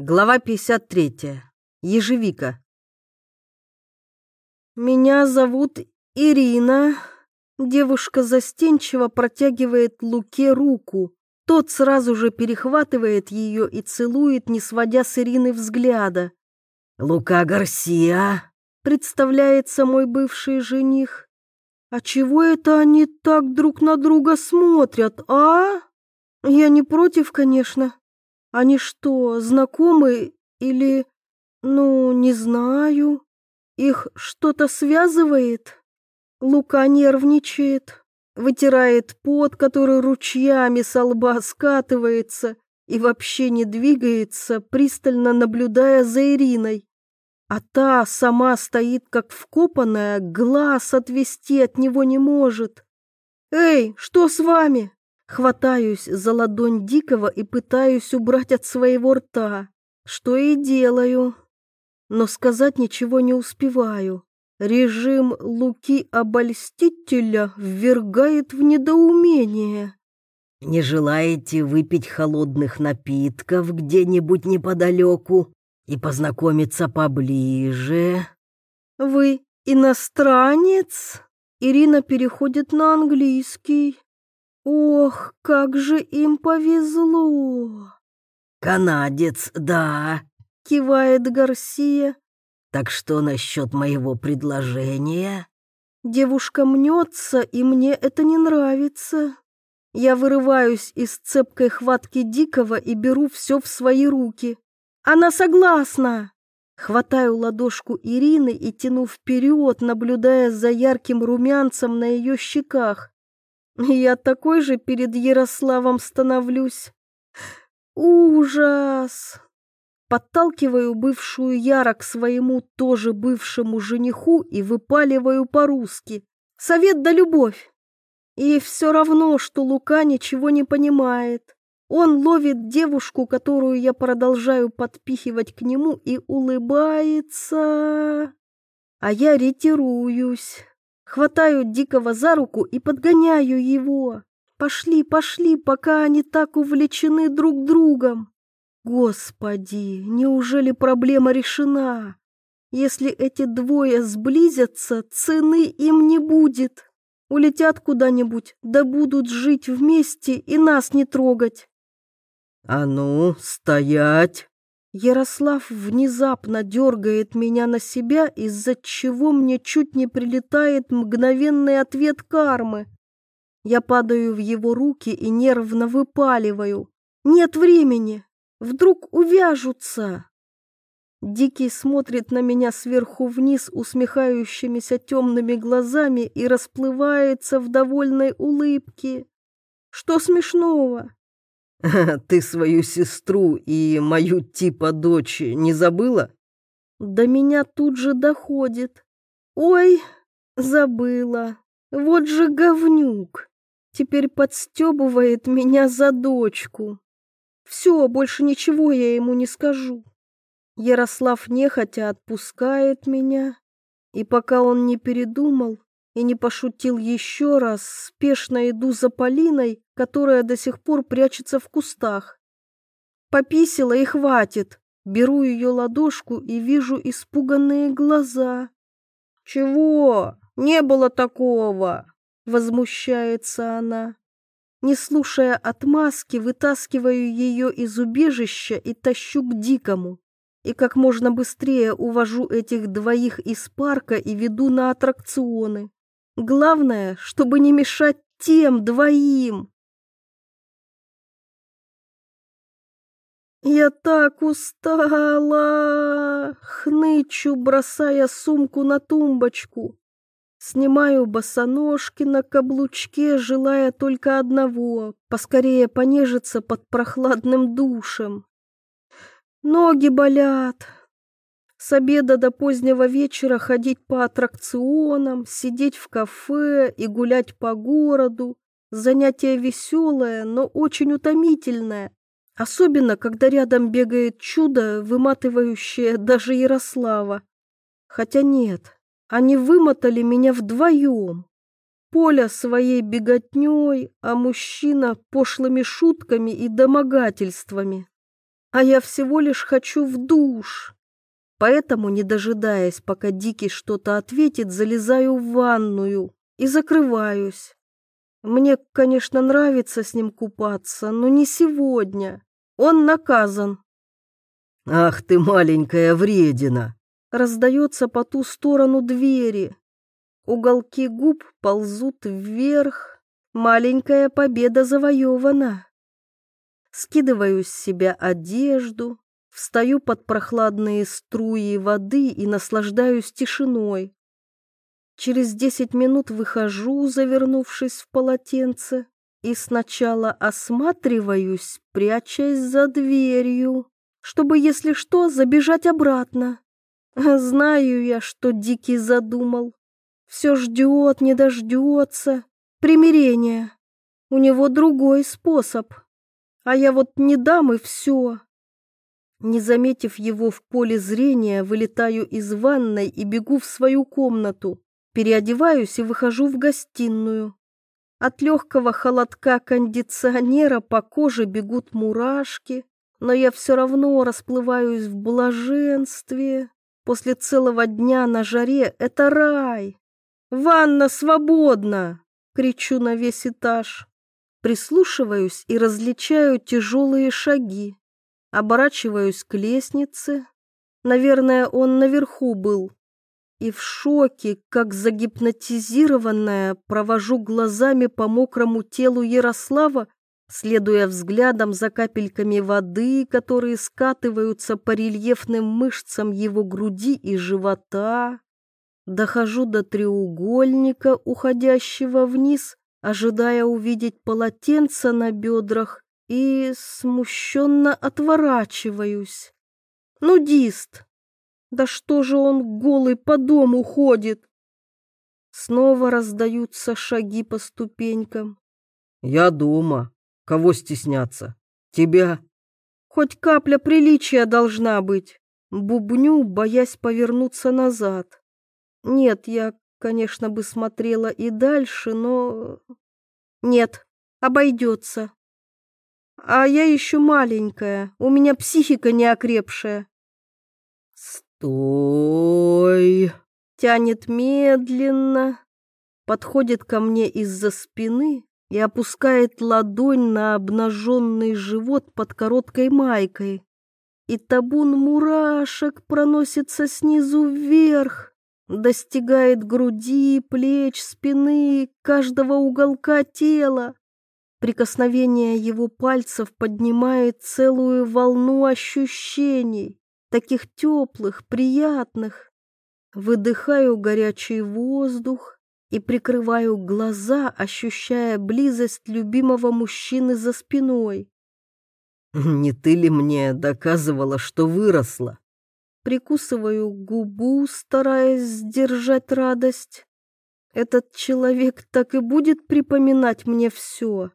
Глава 53. Ежевика. Меня зовут Ирина. Девушка застенчиво протягивает Луке руку. Тот сразу же перехватывает ее и целует, не сводя с Ирины взгляда. «Лука Гарсия», — представляется мой бывший жених. «А чего это они так друг на друга смотрят, а? Я не против, конечно. Они что, знакомы или... Ну, не знаю. Их что-то связывает? Лука нервничает, вытирает пот, который ручьями со лба скатывается и вообще не двигается, пристально наблюдая за Ириной. А та сама стоит как вкопанная, глаз отвести от него не может. «Эй, что с вами?» Хватаюсь за ладонь Дикого и пытаюсь убрать от своего рта, что и делаю. Но сказать ничего не успеваю. Режим Луки-обольстителя ввергает в недоумение. «Не желаете выпить холодных напитков где-нибудь неподалеку и познакомиться поближе?» «Вы иностранец?» Ирина переходит на английский. Ох, как же им повезло! Канадец, да, кивает Гарсия. Так что насчет моего предложения? Девушка мнется, и мне это не нравится. Я вырываюсь из цепкой хватки Дикого и беру все в свои руки. Она согласна. Хватаю ладошку Ирины и тяну вперед, наблюдая за ярким румянцем на ее щеках. Я такой же перед Ярославом становлюсь. Ужас! Подталкиваю бывшую Яра к своему тоже бывшему жениху и выпаливаю по-русски. Совет да любовь. И все равно, что Лука ничего не понимает. Он ловит девушку, которую я продолжаю подпихивать к нему, и улыбается. А я ретируюсь. Хватаю Дикого за руку и подгоняю его. Пошли, пошли, пока они так увлечены друг другом. Господи, неужели проблема решена? Если эти двое сблизятся, цены им не будет. Улетят куда-нибудь, да будут жить вместе и нас не трогать. «А ну, стоять!» Ярослав внезапно дергает меня на себя, из-за чего мне чуть не прилетает мгновенный ответ кармы. Я падаю в его руки и нервно выпаливаю. Нет времени. Вдруг увяжутся. Дикий смотрит на меня сверху вниз усмехающимися темными глазами и расплывается в довольной улыбке. Что смешного? Ты свою сестру и мою типа дочь не забыла? До меня тут же доходит. Ой, забыла. Вот же говнюк. Теперь подстебывает меня за дочку. Все, больше ничего я ему не скажу. Ярослав нехотя отпускает меня, и пока он не передумал, и не пошутил еще раз, спешно иду за Полиной, которая до сих пор прячется в кустах. Пописила и хватит. Беру ее ладошку и вижу испуганные глаза. «Чего? Не было такого!» — возмущается она. Не слушая отмазки, вытаскиваю ее из убежища и тащу к дикому. И как можно быстрее увожу этих двоих из парка и веду на аттракционы. Главное, чтобы не мешать тем двоим. Я так устала, хнычу, бросая сумку на тумбочку. Снимаю босоножки на каблучке, желая только одного — поскорее понежиться под прохладным душем. Ноги болят, с обеда до позднего вечера ходить по аттракционам, сидеть в кафе и гулять по городу. Занятие веселое, но очень утомительное. Особенно, когда рядом бегает чудо, выматывающее даже Ярослава. Хотя нет, они вымотали меня вдвоем. Поля своей беготней, а мужчина пошлыми шутками и домогательствами. а я всего лишь хочу в душ. Поэтому, не дожидаясь, пока Дикий что-то ответит, залезаю в ванную и закрываюсь. Мне, конечно, нравится с ним купаться, но не сегодня. Он наказан. «Ах ты, маленькая вредина!» Раздается по ту сторону двери. Уголки губ ползут вверх. Маленькая победа завоевана. Скидываю с себя одежду, встаю под прохладные струи воды и наслаждаюсь тишиной. Через десять минут выхожу, завернувшись в полотенце, и сначала осматриваюсь, прячась за дверью, чтобы, если что, забежать обратно. Знаю я, что Дикий задумал. Все ждет, не дождется. Примирение. У него другой способ. А я вот не дам и все. Не заметив его в поле зрения, вылетаю из ванной и бегу в свою комнату. Переодеваюсь и выхожу в гостиную. От легкого холодка кондиционера по коже бегут мурашки, но я все равно расплываюсь в блаженстве. После целого дня на жаре это рай. «Ванна свободна!» — кричу на весь этаж. Прислушиваюсь и различаю тяжелые шаги. Оборачиваюсь к лестнице. Наверное, он наверху был и в шоке, как загипнотизированная, провожу глазами по мокрому телу Ярослава, следуя взглядом за капельками воды, которые скатываются по рельефным мышцам его груди и живота. Дохожу до треугольника, уходящего вниз, ожидая увидеть полотенце на бедрах, и смущенно отворачиваюсь. Нудист, да что же он голый по дому ходит? Снова раздаются шаги по ступенькам. Я дома. Кого стесняться? Тебя? Хоть капля приличия должна быть. Бубню, боясь повернуться назад. Нет, я, конечно, бы смотрела и дальше, но... Нет, обойдется. А я еще маленькая, у меня психика неокрепшая. «Стой!» Тянет медленно, подходит ко мне из-за спины и опускает ладонь на обнаженный живот под короткой майкой. И табун мурашек проносится снизу вверх, достигает груди, плеч, спины, каждого уголка тела. Прикосновение его пальцев поднимает целую волну ощущений таких теплых, приятных. Выдыхаю горячий воздух и прикрываю глаза, ощущая близость любимого мужчины за спиной. «Не ты ли мне доказывала, что выросла?» Прикусываю губу, стараясь сдержать радость. Этот человек так и будет припоминать мне все.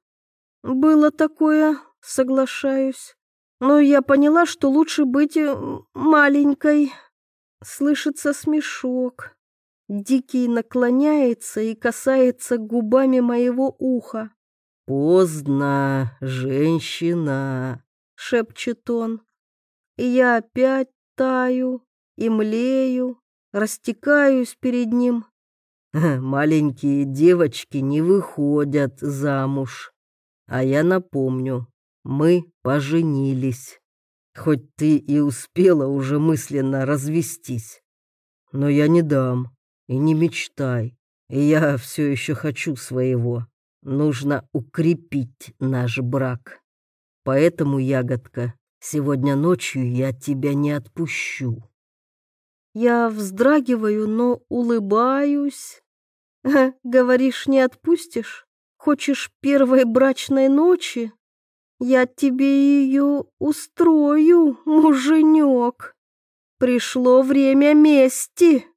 Было такое, соглашаюсь. Но я поняла, что лучше быть э, маленькой. Слышится смешок. Дикий наклоняется и касается губами моего уха. «Поздно, женщина», — шепчет он. И я опять таю и млею, растекаюсь перед ним. «Маленькие девочки не выходят замуж. А я напомню, мы поженились. Хоть ты и успела уже мысленно развестись. Но я не дам. И не мечтай. И я все еще хочу своего. Нужно укрепить наш брак. Поэтому, ягодка, сегодня ночью я тебя не отпущу. Я вздрагиваю, но улыбаюсь. Говоришь, не отпустишь? Хочешь первой брачной ночи? Я тебе ее устрою, муженек. Пришло время мести.